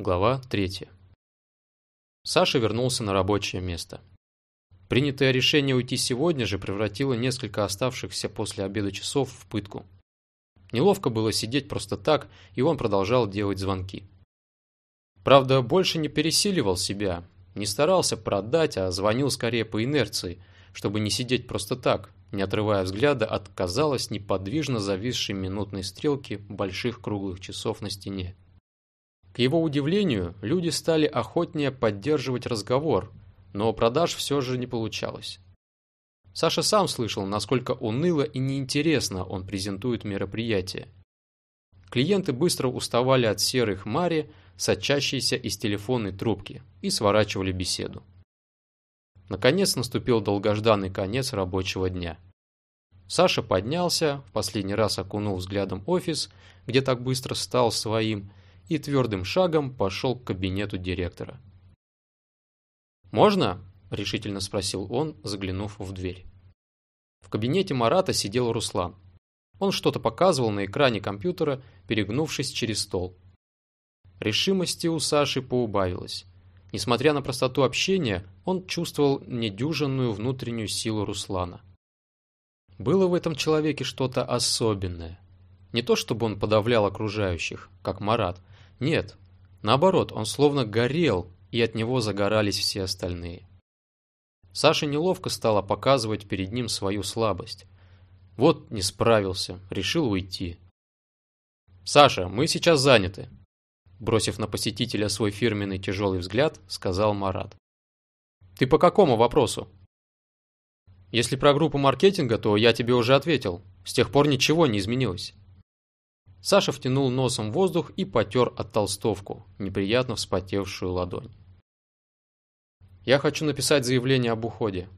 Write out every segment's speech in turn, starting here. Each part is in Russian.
Глава 3. Саша вернулся на рабочее место. Принятое решение уйти сегодня же превратило несколько оставшихся после обеда часов в пытку. Неловко было сидеть просто так, и он продолжал делать звонки. Правда, больше не пересиливал себя, не старался продать, а звонил скорее по инерции, чтобы не сидеть просто так, не отрывая взгляда от, казалось, неподвижно зависшей минутной стрелки больших круглых часов на стене. Его удивлению, люди стали охотнее поддерживать разговор, но продаж все же не получалось. Саша сам слышал, насколько уныло и неинтересно он презентует мероприятие. Клиенты быстро уставали от серой хмари, сочащейся из телефонной трубки, и сворачивали беседу. Наконец наступил долгожданный конец рабочего дня. Саша поднялся, в последний раз окунул взглядом офис, где так быстро стал своим, и твердым шагом пошел к кабинету директора. «Можно?» – решительно спросил он, заглянув в дверь. В кабинете Марата сидел Руслан. Он что-то показывал на экране компьютера, перегнувшись через стол. Решимости у Саши поубавилось. Несмотря на простоту общения, он чувствовал недюжинную внутреннюю силу Руслана. Было в этом человеке что-то особенное. Не то чтобы он подавлял окружающих, как Марат. Нет, наоборот, он словно горел, и от него загорались все остальные. Саша неловко стала показывать перед ним свою слабость. Вот не справился, решил уйти. «Саша, мы сейчас заняты», бросив на посетителя свой фирменный тяжелый взгляд, сказал Марат. «Ты по какому вопросу?» «Если про группу маркетинга, то я тебе уже ответил. С тех пор ничего не изменилось». Саша втянул носом воздух и потер от толстовку, неприятно вспотевшую ладонь. «Я хочу написать заявление об уходе»,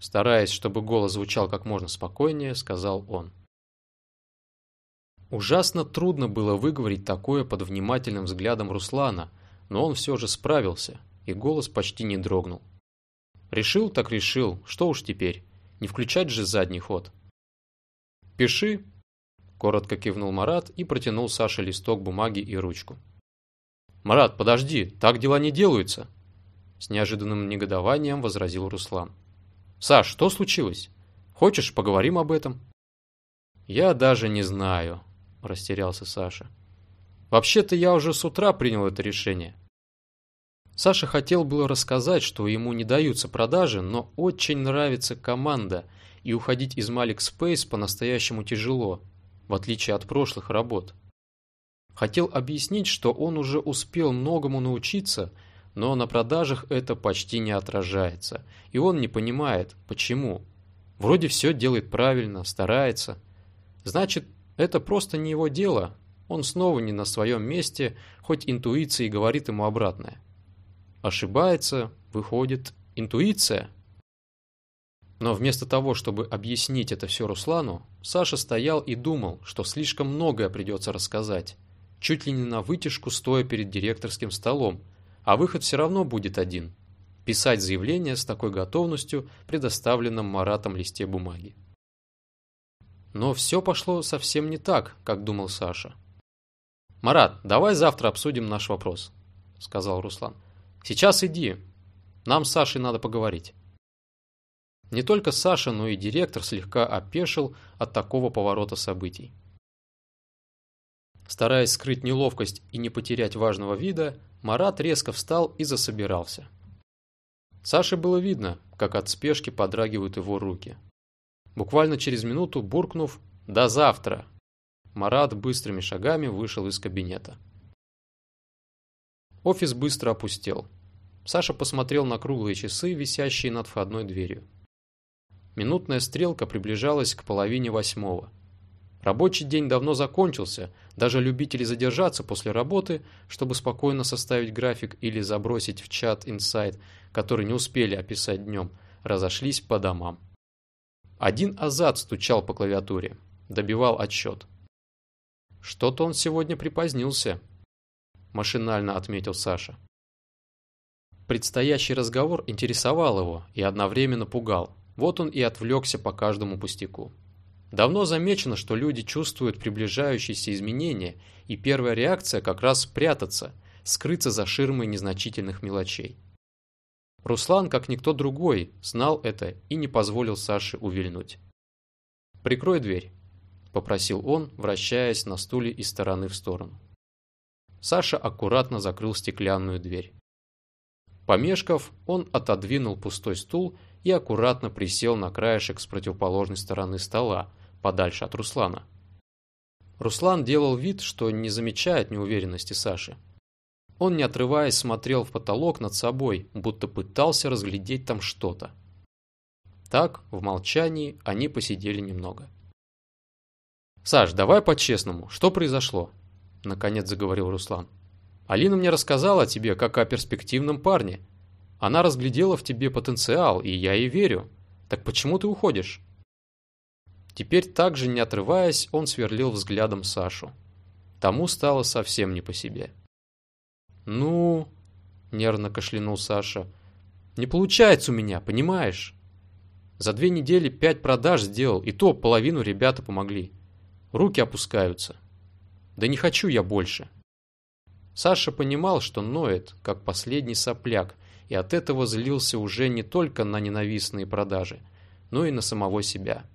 стараясь, чтобы голос звучал как можно спокойнее, сказал он. Ужасно трудно было выговорить такое под внимательным взглядом Руслана, но он все же справился, и голос почти не дрогнул. Решил так решил, что уж теперь, не включать же задний ход. «Пиши», – коротко кивнул Марат и протянул Саше листок бумаги и ручку. «Марат, подожди, так дела не делаются», – с неожиданным негодованием возразил Руслан. «Саш, что случилось? Хочешь, поговорим об этом?» «Я даже не знаю», – растерялся Саша. «Вообще-то я уже с утра принял это решение». Саша хотел было рассказать, что ему не даются продажи, но очень нравится команда, и уходить из Malik Space по-настоящему тяжело, в отличие от прошлых работ. Хотел объяснить, что он уже успел многому научиться, но на продажах это почти не отражается, и он не понимает, почему. Вроде все делает правильно, старается. Значит, это просто не его дело. Он снова не на своем месте, хоть интуиция и говорит ему обратное. Ошибается, выходит, интуиция. Но вместо того, чтобы объяснить это все Руслану, Саша стоял и думал, что слишком многое придется рассказать, чуть ли не на вытяжку стоя перед директорским столом, а выход все равно будет один – писать заявление с такой готовностью, предоставленном Маратом листе бумаги. Но все пошло совсем не так, как думал Саша. «Марат, давай завтра обсудим наш вопрос», — сказал Руслан. «Сейчас иди. Нам с Сашей надо поговорить». Не только Саша, но и директор слегка опешил от такого поворота событий. Стараясь скрыть неловкость и не потерять важного вида, Марат резко встал и засобирался. Саше было видно, как от спешки подрагивают его руки. Буквально через минуту, буркнув «До завтра!», Марат быстрыми шагами вышел из кабинета. Офис быстро опустел. Саша посмотрел на круглые часы, висящие над входной дверью. Минутная стрелка приближалась к половине восьмого. Рабочий день давно закончился, даже любители задержаться после работы, чтобы спокойно составить график или забросить в чат инсайт, который не успели описать днем, разошлись по домам. Один Азат стучал по клавиатуре, добивал отсчет. «Что-то он сегодня припозднился», – машинально отметил Саша. Предстоящий разговор интересовал его и одновременно пугал. Вот он и отвлекся по каждому пустяку. Давно замечено, что люди чувствуют приближающиеся изменения, и первая реакция как раз спрятаться, скрыться за ширмой незначительных мелочей. Руслан, как никто другой, знал это и не позволил Саше увильнуть. «Прикрой дверь», – попросил он, вращаясь на стуле из стороны в сторону. Саша аккуратно закрыл стеклянную дверь. Помешков, он отодвинул пустой стул и аккуратно присел на краешек с противоположной стороны стола, подальше от Руслана. Руслан делал вид, что не замечает неуверенности Саши. Он, не отрываясь, смотрел в потолок над собой, будто пытался разглядеть там что-то. Так, в молчании, они посидели немного. «Саш, давай по-честному, что произошло?» Наконец заговорил Руслан. «Алина мне рассказала о тебе, как о перспективном парне. Она разглядела в тебе потенциал, и я ей верю. Так почему ты уходишь?» Теперь также, не отрываясь, он сверлил взглядом Сашу. Тому стало совсем не по себе. «Ну...» — нервно кашлянул Саша. «Не получается у меня, понимаешь? За две недели пять продаж сделал, и то половину ребята помогли. Руки опускаются. Да не хочу я больше». Саша понимал, что ноет, как последний сопляк, и от этого злился уже не только на ненавистные продажи, но и на самого себя.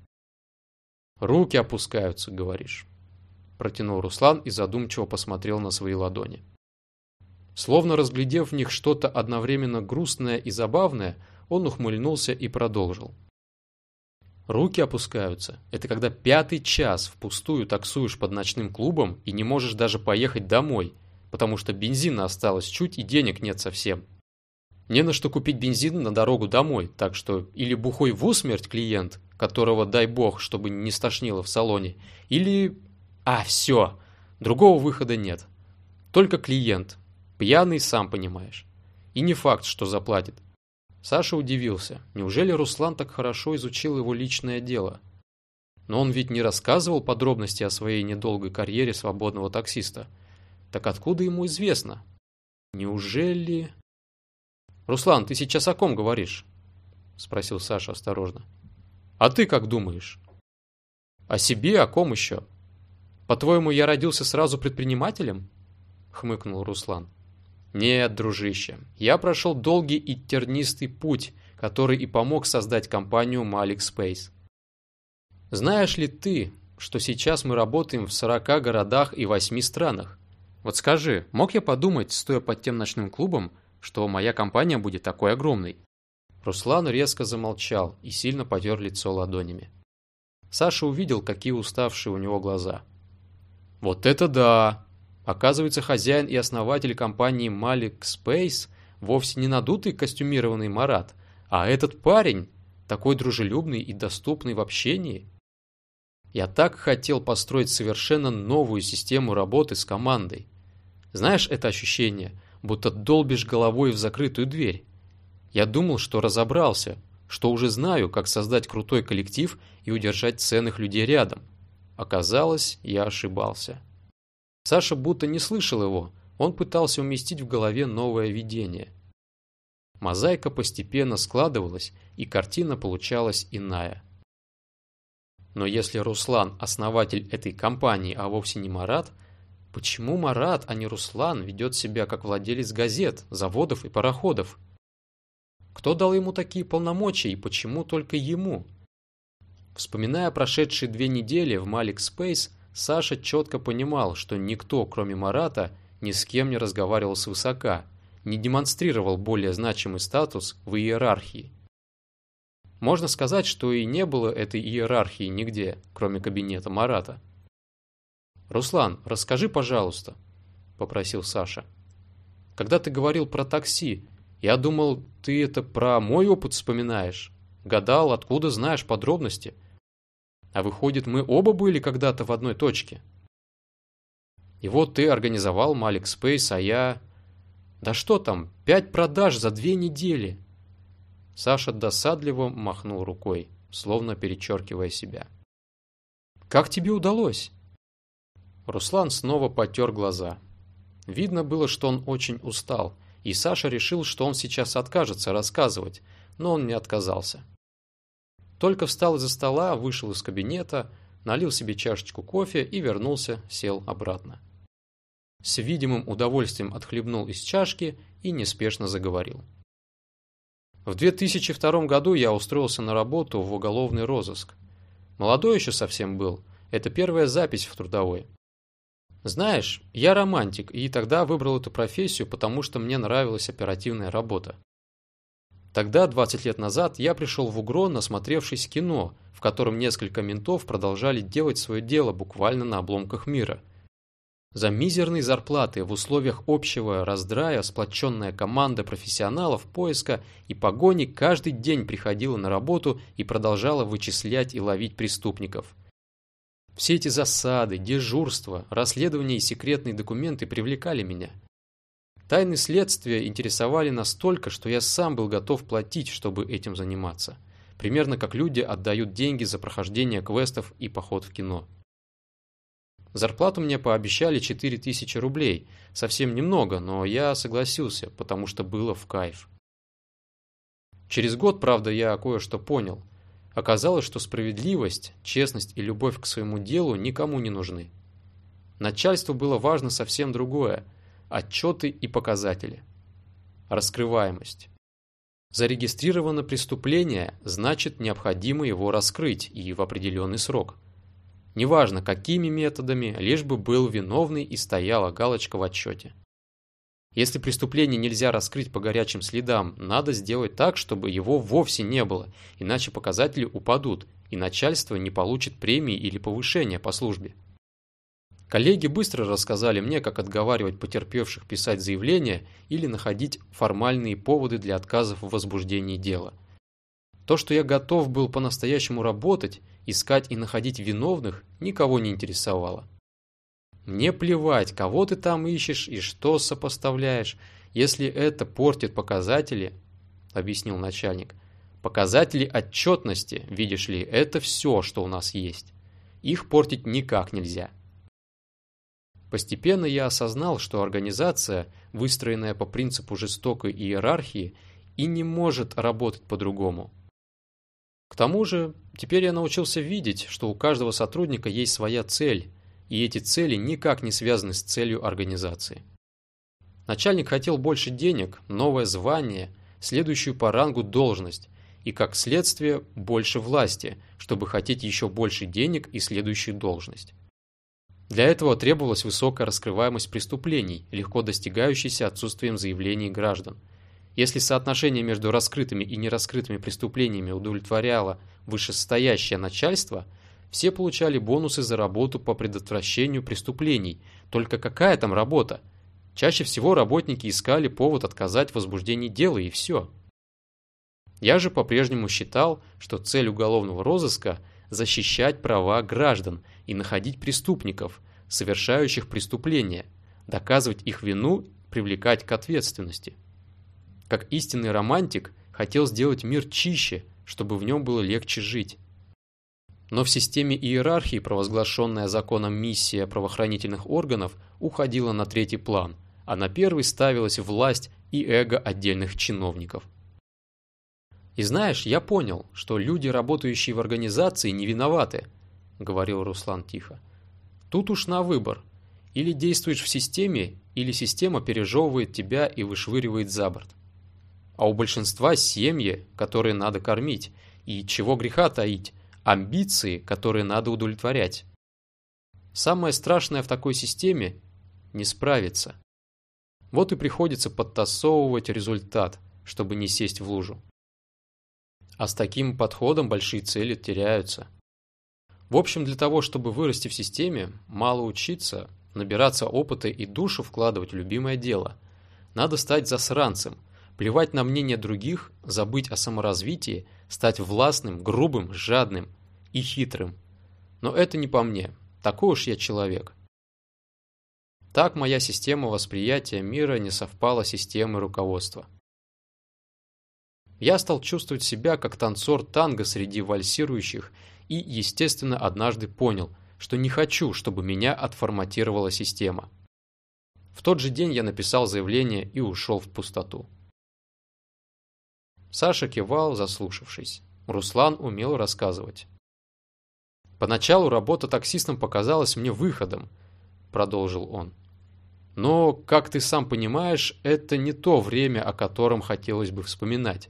«Руки опускаются, говоришь», – протянул Руслан и задумчиво посмотрел на свои ладони. Словно разглядев в них что-то одновременно грустное и забавное, он ухмыльнулся и продолжил. Руки опускаются. Это когда пятый час впустую таксуешь под ночным клубом и не можешь даже поехать домой, потому что бензина осталось чуть и денег нет совсем. Не на что купить бензин на дорогу домой, так что или бухой в усмерть клиент, которого дай бог, чтобы не стошнило в салоне, или... А, все, другого выхода нет. Только клиент, пьяный, сам понимаешь. И не факт, что заплатит. Саша удивился. Неужели Руслан так хорошо изучил его личное дело? Но он ведь не рассказывал подробности о своей недолгой карьере свободного таксиста. Так откуда ему известно? Неужели... «Руслан, ты сейчас о ком говоришь?» Спросил Саша осторожно. А ты как думаешь? О себе, о ком еще? По-твоему, я родился сразу предпринимателем? Хмыкнул Руслан. Нет, дружище, я прошел долгий и тернистый путь, который и помог создать компанию Malik Space. Знаешь ли ты, что сейчас мы работаем в 40 городах и 8 странах? Вот скажи, мог я подумать, стоя под тем ночным клубом, что моя компания будет такой огромной? Руслан резко замолчал и сильно потер лицо ладонями. Саша увидел, какие уставшие у него глаза. «Вот это да!» Оказывается, хозяин и основатель компании Malik Space вовсе не надутый костюмированный Марат, а этот парень, такой дружелюбный и доступный в общении. Я так хотел построить совершенно новую систему работы с командой. Знаешь это ощущение, будто долбишь головой в закрытую дверь? Я думал, что разобрался, что уже знаю, как создать крутой коллектив и удержать ценных людей рядом. Оказалось, я ошибался. Саша будто не слышал его, он пытался уместить в голове новое видение. Мозаика постепенно складывалась, и картина получалась иная. Но если Руслан – основатель этой компании, а вовсе не Марат, почему Марат, а не Руслан, ведет себя как владелец газет, заводов и пароходов? Кто дал ему такие полномочия и почему только ему? Вспоминая прошедшие две недели в Malik Space, Саша четко понимал, что никто, кроме Марата, ни с кем не разговаривал свысока, не демонстрировал более значимый статус в иерархии. Можно сказать, что и не было этой иерархии нигде, кроме кабинета Марата. «Руслан, расскажи, пожалуйста», – попросил Саша. «Когда ты говорил про такси, я думал, ты это про мой опыт вспоминаешь. Гадал, откуда знаешь подробности. А выходит, мы оба были когда-то в одной точке. И вот ты организовал Malik Space, а я... Да что там, пять продаж за две недели. Саша досадливо махнул рукой, словно перечеркивая себя. Как тебе удалось? Руслан снова потер глаза. Видно было, что он очень устал – и Саша решил, что он сейчас откажется рассказывать, но он не отказался. Только встал из-за стола, вышел из кабинета, налил себе чашечку кофе и вернулся, сел обратно. с видимым удовольствием отхлебнул из чашки и неспешно заговорил. В 2002 году я устроился на работу в уголовный розыск. Молодой еще совсем был. Это первая запись в трудовой. Знаешь, я романтик, и тогда выбрал эту профессию, потому что мне нравилась оперативная работа. Тогда, 20 лет назад, я пришел в УГРО, насмотревшись кино, в котором несколько ментов продолжали делать свое дело буквально на обломках мира. За мизерные зарплаты в условиях общего раздрая сплоченная команда профессионалов поиска и погони каждый день приходила на работу и продолжала вычислять и ловить преступников. Все эти засады, дежурства, расследования и секретные документы привлекали меня – Тайны следствия интересовали настолько, что я сам был готов платить, чтобы этим заниматься. Примерно как люди отдают деньги за прохождение квестов и поход в кино. Зарплату мне пообещали 4000 рублей. Совсем немного, но я согласился, потому что было в кайф. Через год, правда, я кое-что понял. Оказалось, что справедливость, честность и любовь к своему делу никому не нужны. Начальству было важно совсем другое – отчеты и показатели. Раскрываемость. Зарегистрировано преступление, значит необходимо его раскрыть и в определенный срок. Неважно какими методами, лишь бы был виновный и стояла галочка в отчете. Если преступление нельзя раскрыть по горячим следам, надо сделать так, чтобы его вовсе не было, иначе показатели упадут, и начальство не получит премии или повышения по службе. Коллеги быстро рассказали мне, как отговаривать потерпевших писать заявления или находить формальные поводы для отказов в возбуждении дела. То, что я готов был по-настоящему работать, искать и находить виновных, никого не интересовало. Мне плевать, кого ты там ищешь и что сопоставляешь, если это портит показатели, объяснил начальник. Показатели отчетности, видишь ли, это все, что у нас есть. Их портить никак нельзя. Постепенно я осознал, что организация, выстроенная по принципу жестокой иерархии, и не может работать по-другому. К тому же, теперь я научился видеть, что у каждого сотрудника есть своя цель, и эти цели никак не связаны с целью организации. Начальник хотел больше денег, новое звание, следующую по рангу должность и, как следствие, больше власти, чтобы хотеть еще больше денег и следующую должность. Для этого требовалась высокая раскрываемость преступлений, легко достигающаяся отсутствием заявлений граждан. Если соотношение между раскрытыми и нераскрытыми преступлениями удовлетворяло вышестоящее начальство, все получали бонусы за работу по предотвращению преступлений. Только какая там работа? Чаще всего работники искали повод отказать в возбуждении дела и все. Я же по-прежнему считал, что цель уголовного розыска – защищать права граждан и находить преступников, совершающих преступления, доказывать их вину, привлекать к ответственности. Как истинный романтик хотел сделать мир чище, чтобы в нем было легче жить. Но в системе иерархии провозглашенная законом миссия правоохранительных органов уходила на третий план, а на первый ставилась власть и эго отдельных чиновников – и знаешь, я понял, что люди, работающие в организации, не виноваты, говорил Руслан тихо. Тут уж на выбор. Или действуешь в системе, или система пережевывает тебя и вышвыривает за борт. А у большинства семьи, которые надо кормить, и чего греха таить, амбиции, которые надо удовлетворять. Самое страшное в такой системе – не справиться. Вот и приходится подтасовывать результат, чтобы не сесть в лужу. А с таким подходом большие цели теряются. В общем, для того, чтобы вырасти в системе, мало учиться, набираться опыта и душу вкладывать в любимое дело. Надо стать засранцем, плевать на мнение других, забыть о саморазвитии, стать властным, грубым, жадным и хитрым. Но это не по мне, такой уж я человек. Так моя система восприятия мира не совпала с системой руководства. Я стал чувствовать себя как танцор танго среди вальсирующих и, естественно, однажды понял, что не хочу, чтобы меня отформатировала система. В тот же день я написал заявление и ушел в пустоту. Саша кивал, заслушавшись. Руслан умел рассказывать. «Поначалу работа таксистом показалась мне выходом», – продолжил он. Но, как ты сам понимаешь, это не то время, о котором хотелось бы вспоминать.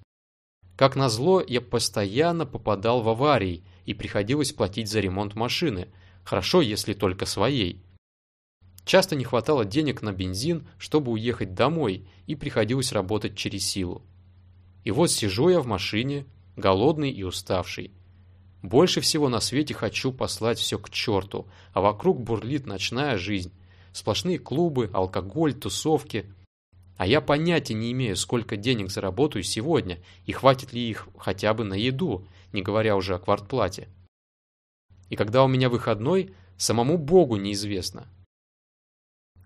Как назло, я постоянно попадал в аварии и приходилось платить за ремонт машины, хорошо, если только своей. Часто не хватало денег на бензин, чтобы уехать домой, и приходилось работать через силу. И вот сижу я в машине, голодный и уставший. Больше всего на свете хочу послать все к черту, а вокруг бурлит ночная жизнь. Сплошные клубы, алкоголь, тусовки. А я понятия не имею, сколько денег заработаю сегодня, и хватит ли их хотя бы на еду, не говоря уже о квартплате. И когда у меня выходной, самому Богу неизвестно.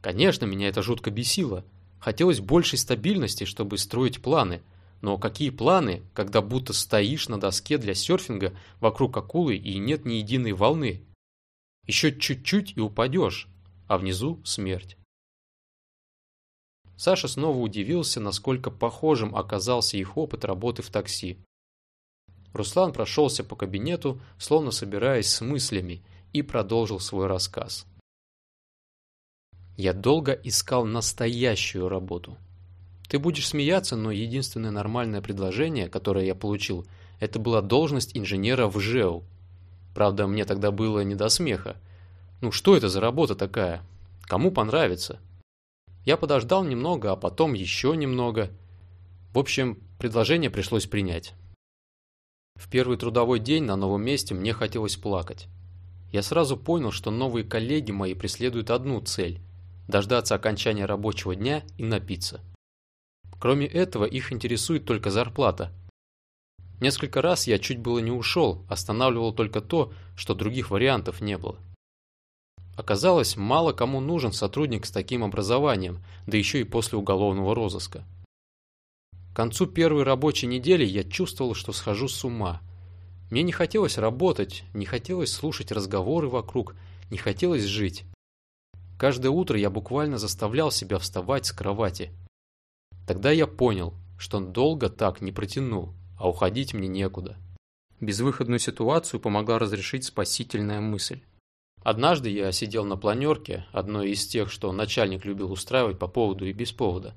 Конечно, меня это жутко бесило. Хотелось большей стабильности, чтобы строить планы. Но какие планы, когда будто стоишь на доске для серфинга вокруг акулы и нет ни единой волны? Еще чуть-чуть и упадешь а внизу смерть. Саша снова удивился, насколько похожим оказался их опыт работы в такси. Руслан прошелся по кабинету, словно собираясь с мыслями, и продолжил свой рассказ. «Я долго искал настоящую работу. Ты будешь смеяться, но единственное нормальное предложение, которое я получил, это была должность инженера в ЖЭУ. Правда, мне тогда было не до смеха. Ну что это за работа такая? Кому понравится? Я подождал немного, а потом еще немного. В общем, предложение пришлось принять. В первый трудовой день на новом месте мне хотелось плакать. Я сразу понял, что новые коллеги мои преследуют одну цель – дождаться окончания рабочего дня и напиться. Кроме этого, их интересует только зарплата. Несколько раз я чуть было не ушел, останавливал только то, что других вариантов не было. Оказалось, мало кому нужен сотрудник с таким образованием, да еще и после уголовного розыска. К концу первой рабочей недели я чувствовал, что схожу с ума. Мне не хотелось работать, не хотелось слушать разговоры вокруг, не хотелось жить. Каждое утро я буквально заставлял себя вставать с кровати. Тогда я понял, что долго так не протяну, а уходить мне некуда. Безвыходную ситуацию помогла разрешить спасительная мысль. Однажды я сидел на планерке, одной из тех, что начальник любил устраивать по поводу и без повода.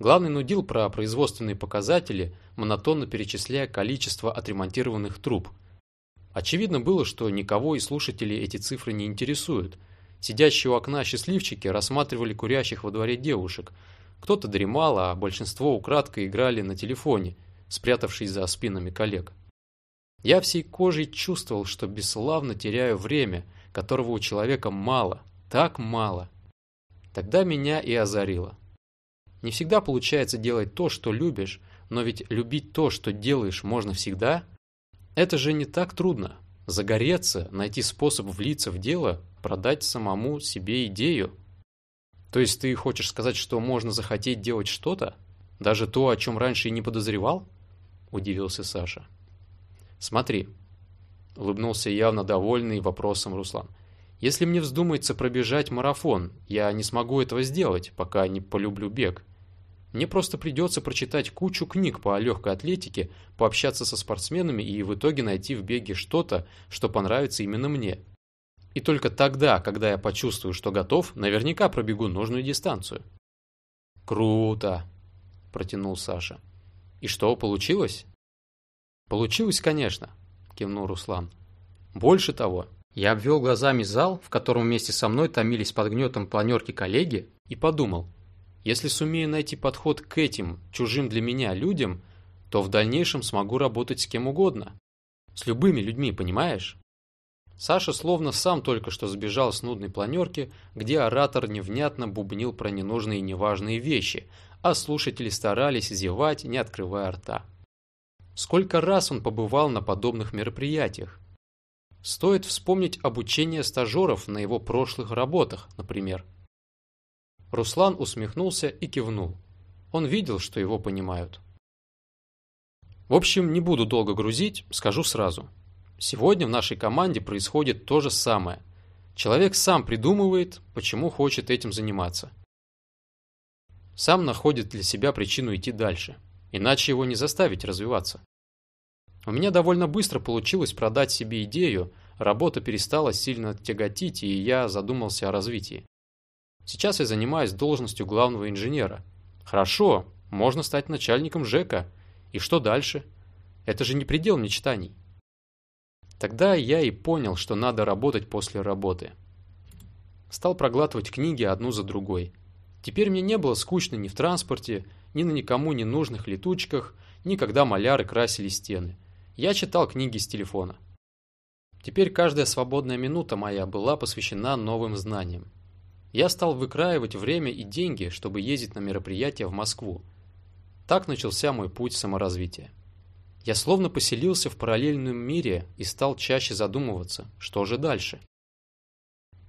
Главный нудил про производственные показатели, монотонно перечисляя количество отремонтированных труб. Очевидно было, что никого из слушателей эти цифры не интересуют. Сидящие у окна счастливчики рассматривали курящих во дворе девушек. Кто-то дремал, а большинство украдкой играли на телефоне, спрятавшись за спинами коллег. Я всей кожей чувствовал, что бесславно теряю время – которого у человека мало, так мало. Тогда меня и озарило. Не всегда получается делать то, что любишь, но ведь любить то, что делаешь, можно всегда. Это же не так трудно. Загореться, найти способ влиться в дело, продать самому себе идею. То есть ты хочешь сказать, что можно захотеть делать что-то? Даже то, о чем раньше и не подозревал? Удивился Саша. Смотри, улыбнулся явно довольный вопросом Руслан. Если мне вздумается пробежать марафон, я не смогу этого сделать, пока не полюблю бег. Мне просто придется прочитать кучу книг по легкой атлетике, пообщаться со спортсменами и в итоге найти в беге что-то, что понравится именно мне. И только тогда, когда я почувствую, что готов, наверняка пробегу нужную дистанцию. «Круто!» – протянул Саша. «И что, получилось?» «Получилось, конечно кивнул Руслан. Больше того, я обвел глазами зал, в котором вместе со мной томились под гнетом планерки коллеги, и подумал, если сумею найти подход к этим, чужим для меня людям, то в дальнейшем смогу работать с кем угодно. С любыми людьми, понимаешь? Саша словно сам только что сбежал с нудной планерки, где оратор невнятно бубнил про ненужные и неважные вещи, а слушатели старались зевать, не открывая рта. Сколько раз он побывал на подобных мероприятиях? Стоит вспомнить обучение стажеров на его прошлых работах, например. Руслан усмехнулся и кивнул. Он видел, что его понимают. В общем, не буду долго грузить, скажу сразу. Сегодня в нашей команде происходит то же самое. Человек сам придумывает, почему хочет этим заниматься. Сам находит для себя причину идти дальше. Иначе его не заставить развиваться. У меня довольно быстро получилось продать себе идею, работа перестала сильно тяготить, и я задумался о развитии. Сейчас я занимаюсь должностью главного инженера. Хорошо, можно стать начальником ЖЭКа. И что дальше? Это же не предел мечтаний. Тогда я и понял, что надо работать после работы. Стал проглатывать книги одну за другой. Теперь мне не было скучно ни в транспорте, ни на никому не нужных летучках, ни когда маляры красили стены. Я читал книги с телефона. Теперь каждая свободная минута моя была посвящена новым знаниям. Я стал выкраивать время и деньги, чтобы ездить на мероприятия в Москву. Так начался мой путь саморазвития. Я словно поселился в параллельном мире и стал чаще задумываться, что же дальше.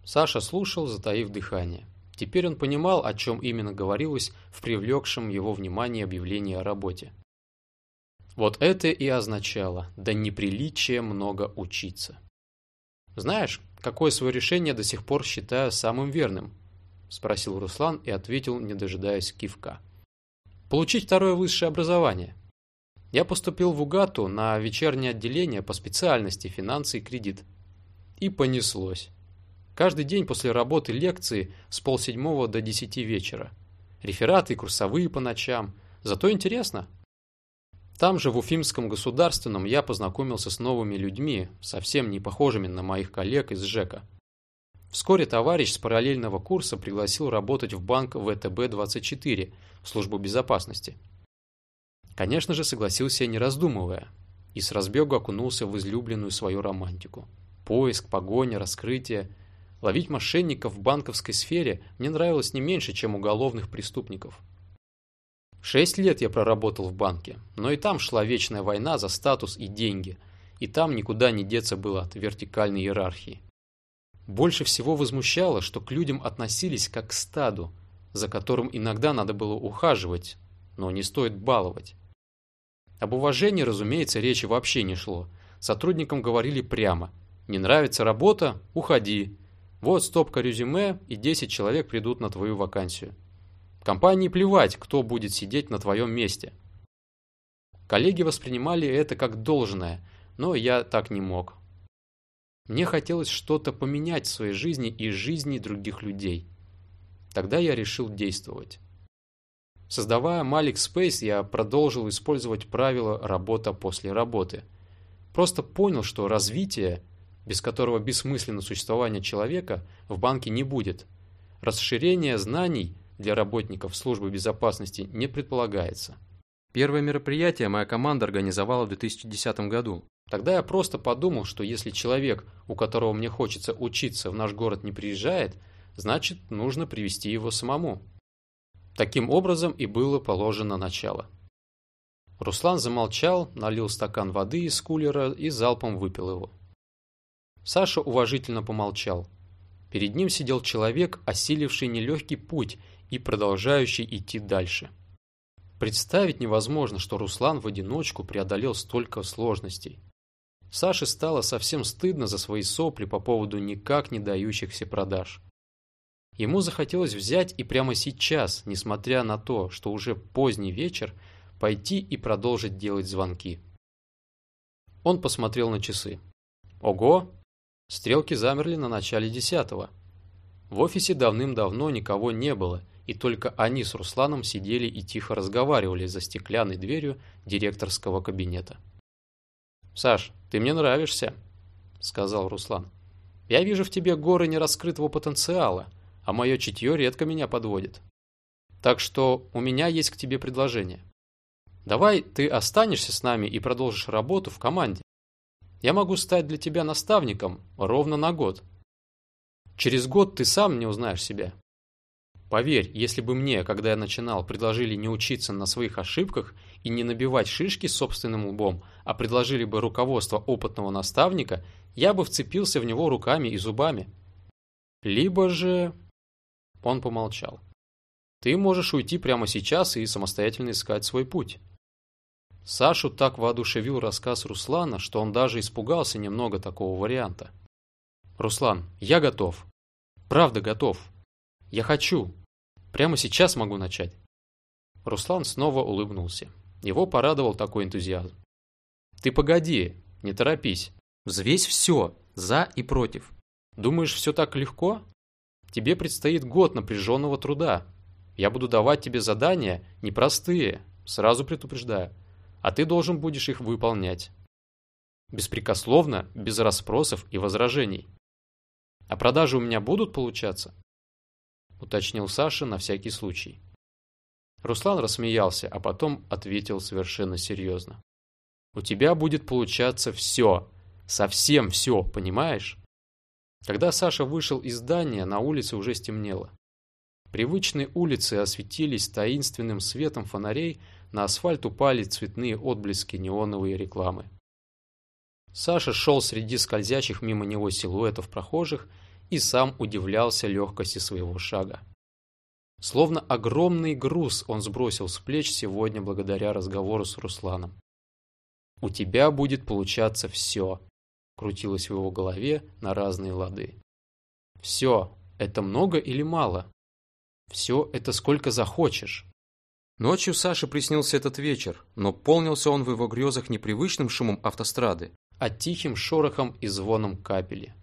Саша слушал, затаив дыхание. Теперь он понимал, о чем именно говорилось в привлекшем его внимание объявлении о работе. Вот это и означало «да неприличие много учиться». «Знаешь, какое свое решение до сих пор считаю самым верным?» – спросил Руслан и ответил, не дожидаясь кивка. «Получить второе высшее образование. Я поступил в УГАТУ на вечернее отделение по специальности финансы и кредит. И понеслось. Каждый день после работы лекции с полседьмого до десяти вечера. Рефераты и курсовые по ночам. Зато интересно. Там же, в Уфимском государственном, я познакомился с новыми людьми, совсем не похожими на моих коллег из ЖЭКа. Вскоре товарищ с параллельного курса пригласил работать в банк ВТБ-24 в службу безопасности. Конечно же, согласился не раздумывая, и с разбегу окунулся в излюбленную свою романтику. Поиск, погоня, раскрытие. Ловить мошенников в банковской сфере мне нравилось не меньше, чем уголовных преступников. Шесть лет я проработал в банке, но и там шла вечная война за статус и деньги, и там никуда не деться было от вертикальной иерархии. Больше всего возмущало, что к людям относились как к стаду, за которым иногда надо было ухаживать, но не стоит баловать. Об уважении, разумеется, речи вообще не шло. Сотрудникам говорили прямо. Не нравится работа – уходи. Вот стопка резюме, и 10 человек придут на твою вакансию. Компании плевать, кто будет сидеть на твоем месте. Коллеги воспринимали это как должное, но я так не мог. Мне хотелось что-то поменять в своей жизни и жизни других людей. Тогда я решил действовать. Создавая Malik Space, я продолжил использовать правило «работа после работы». Просто понял, что развитие, без которого бессмысленно существование человека, в банке не будет. Расширение знаний для работников службы безопасности не предполагается. Первое мероприятие моя команда организовала в 2010 году. Тогда я просто подумал, что если человек, у которого мне хочется учиться, в наш город не приезжает, значит нужно привести его самому. Таким образом и было положено начало. Руслан замолчал, налил стакан воды из кулера и залпом выпил его. Саша уважительно помолчал. Перед ним сидел человек, осиливший нелегкий путь и продолжающий идти дальше. Представить невозможно, что Руслан в одиночку преодолел столько сложностей. Саше стало совсем стыдно за свои сопли по поводу никак не дающихся продаж. Ему захотелось взять и прямо сейчас, несмотря на то, что уже поздний вечер, пойти и продолжить делать звонки. Он посмотрел на часы. Ого! Стрелки замерли на начале десятого. В офисе давным-давно никого не было, и только они с Русланом сидели и тихо разговаривали за стеклянной дверью директорского кабинета. «Саш, ты мне нравишься», — сказал Руслан. «Я вижу в тебе горы нераскрытого потенциала» а мое чутье редко меня подводит. Так что у меня есть к тебе предложение. Давай ты останешься с нами и продолжишь работу в команде. Я могу стать для тебя наставником ровно на год. Через год ты сам не узнаешь себя. Поверь, если бы мне, когда я начинал, предложили не учиться на своих ошибках и не набивать шишки собственным лбом, а предложили бы руководство опытного наставника, я бы вцепился в него руками и зубами. Либо же... Он помолчал. «Ты можешь уйти прямо сейчас и самостоятельно искать свой путь». Сашу так воодушевил рассказ Руслана, что он даже испугался немного такого варианта. «Руслан, я готов. Правда готов. Я хочу. Прямо сейчас могу начать». Руслан снова улыбнулся. Его порадовал такой энтузиазм. «Ты погоди, не торопись. Взвесь все, за и против. Думаешь, все так легко? Тебе предстоит год напряженного труда. Я буду давать тебе задания непростые, сразу предупреждаю, а ты должен будешь их выполнять. Беспрекословно, без расспросов и возражений. А продажи у меня будут получаться? Уточнил Саша на всякий случай. Руслан рассмеялся, а потом ответил совершенно серьезно. У тебя будет получаться все, совсем все, понимаешь? Когда Саша вышел из здания, на улице уже стемнело. Привычные улицы осветились таинственным светом фонарей, на асфальт упали цветные отблески неоновой рекламы. Саша шел среди скользящих мимо него силуэтов прохожих и сам удивлялся легкости своего шага. Словно огромный груз он сбросил с плеч сегодня благодаря разговору с Русланом. «У тебя будет получаться все», — крутилось в его голове на разные лады. «Все, это много или мало? Все это сколько захочешь». Ночью Саше приснился этот вечер, но полнился он в его грезах непривычным шумом автострады, а тихим шорохом и звоном капели.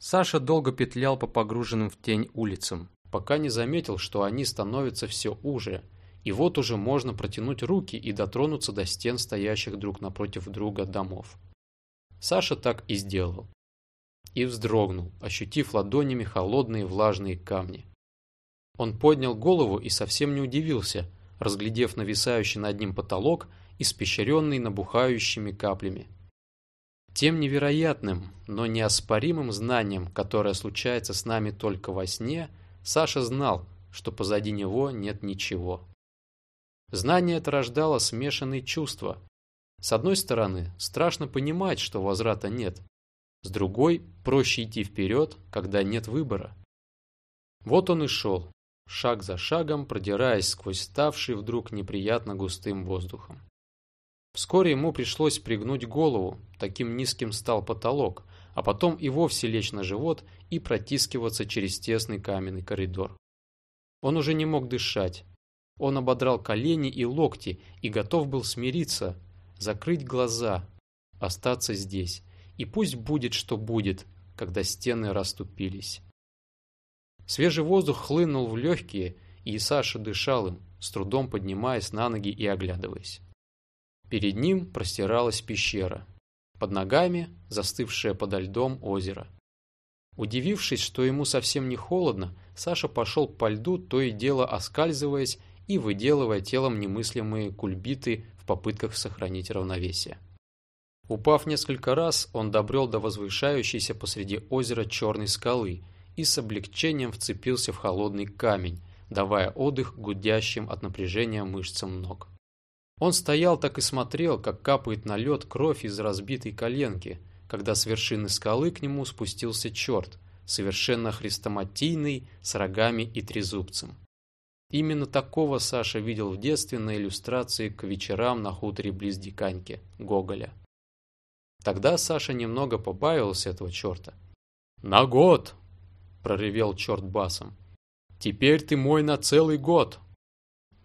Саша долго петлял по погруженным в тень улицам, пока не заметил, что они становятся все уже, и вот уже можно протянуть руки и дотронуться до стен стоящих друг напротив друга домов. Саша так и сделал. И вздрогнул, ощутив ладонями холодные влажные камни. Он поднял голову и совсем не удивился, разглядев нависающий над ним потолок, испещренный набухающими каплями. Тем невероятным, но неоспоримым знанием, которое случается с нами только во сне, Саша знал, что позади него нет ничего. Знание это рождало смешанные чувства. С одной стороны, страшно понимать, что возврата нет. С другой, проще идти вперед, когда нет выбора. Вот он и шел, шаг за шагом, продираясь сквозь ставший вдруг неприятно густым воздухом. Вскоре ему пришлось пригнуть голову, таким низким стал потолок, а потом и вовсе лечь на живот и протискиваться через тесный каменный коридор. Он уже не мог дышать. Он ободрал колени и локти и готов был смириться, закрыть глаза, остаться здесь. И пусть будет, что будет, когда стены расступились. Свежий воздух хлынул в легкие, и Саша дышал им, с трудом поднимаясь на ноги и оглядываясь. Перед ним простиралась пещера. Под ногами застывшее подо льдом озеро. Удивившись, что ему совсем не холодно, Саша пошел по льду, то и дело оскальзываясь и выделывая телом немыслимые кульбиты попытках сохранить равновесие. Упав несколько раз, он добрел до возвышающейся посреди озера черной скалы и с облегчением вцепился в холодный камень, давая отдых гудящим от напряжения мышцам ног. Он стоял так и смотрел, как капает на лед кровь из разбитой коленки, когда с вершины скалы к нему спустился черт, совершенно хрестоматийный, с рогами и трезубцем. Именно такого Саша видел в детстве на иллюстрации к вечерам на хуторе близ Диканьки, Гоголя. Тогда Саша немного побаивался этого черта. «На год!» – проревел черт басом. «Теперь ты мой на целый год!»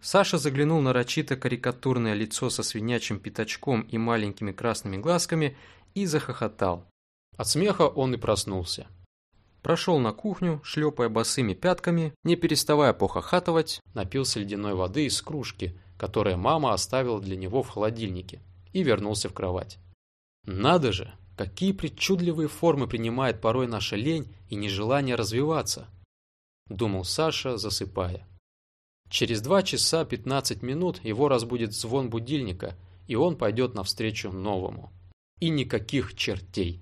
Саша заглянул на рачито карикатурное лицо со свинячим пятачком и маленькими красными глазками и захохотал. От смеха он и проснулся. Прошел на кухню, шлепая босыми пятками, не переставая похохатывать, напился ледяной воды из кружки, которую мама оставила для него в холодильнике, и вернулся в кровать. Надо же, какие причудливые формы принимает порой наша лень и нежелание развиваться, думал Саша, засыпая. Через два часа 15 минут его разбудит звон будильника, и он пойдет навстречу новому. И никаких чертей.